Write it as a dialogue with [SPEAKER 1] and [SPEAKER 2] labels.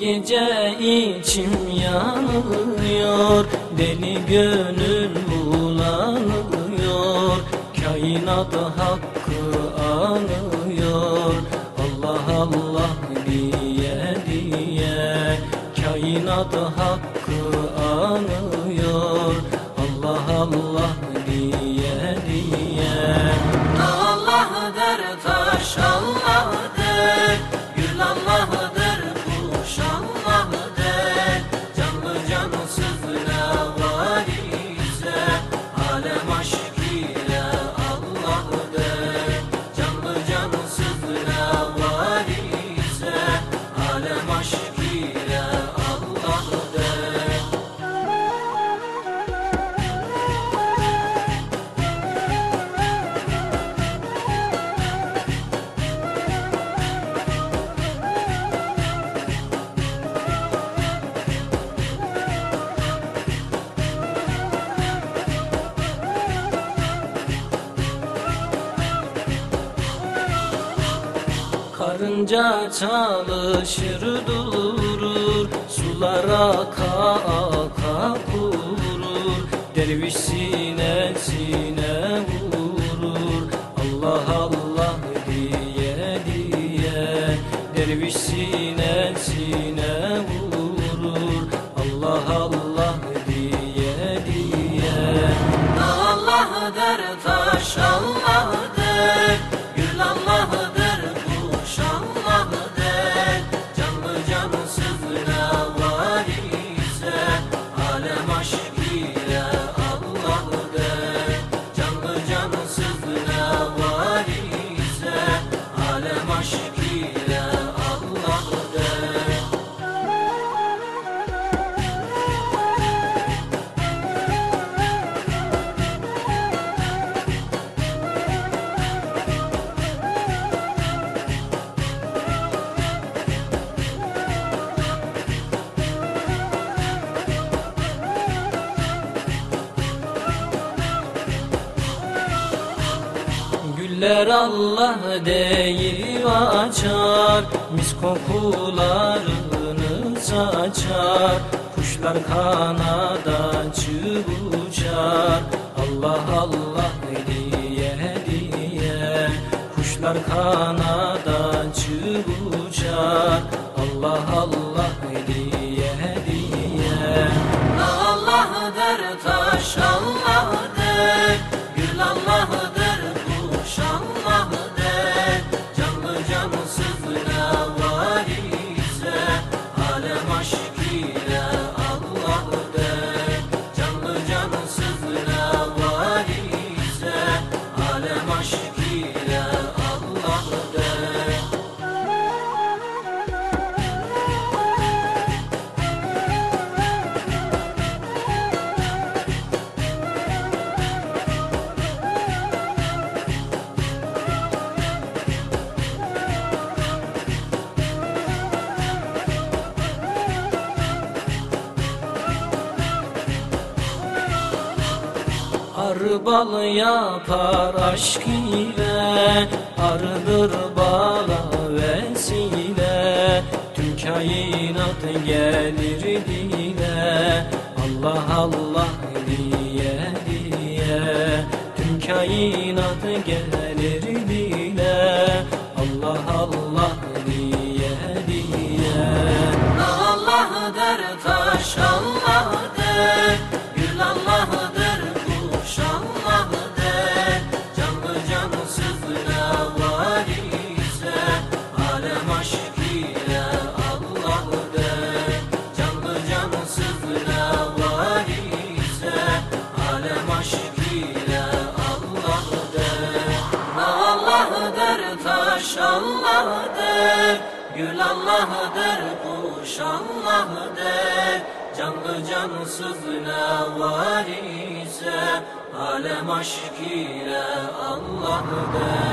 [SPEAKER 1] gece içim yanıyor Deli gönül bulanıyor Kainat hakkı anıyor Allah Allah diye diye Kainat hakkı Karınca çalışır durur Sular aka aka kurur. Derviş sinesine vurur. Allah Allah diye diye. Derviş sinesine vurur. Allah Allah diye diye. Allah'dır taş Allah'dır Güller Allah deyip açar. Mis kokularını saçar. Kuşlar kanada uçar. Allah Allah diye diye. Kuşlar kanada uçar. Allah Allah diye diye. Allah'dır taş Allah'dır Arı bal yapar aşk ile Arıdır bala vesile. Tüm kainat gelir dile Allah Allah diye diye. Tüm kainat gelir Gül Allah'dır, kuş Allah'dır Canlı cansız ne var ise Alem aşk ile Allah'dır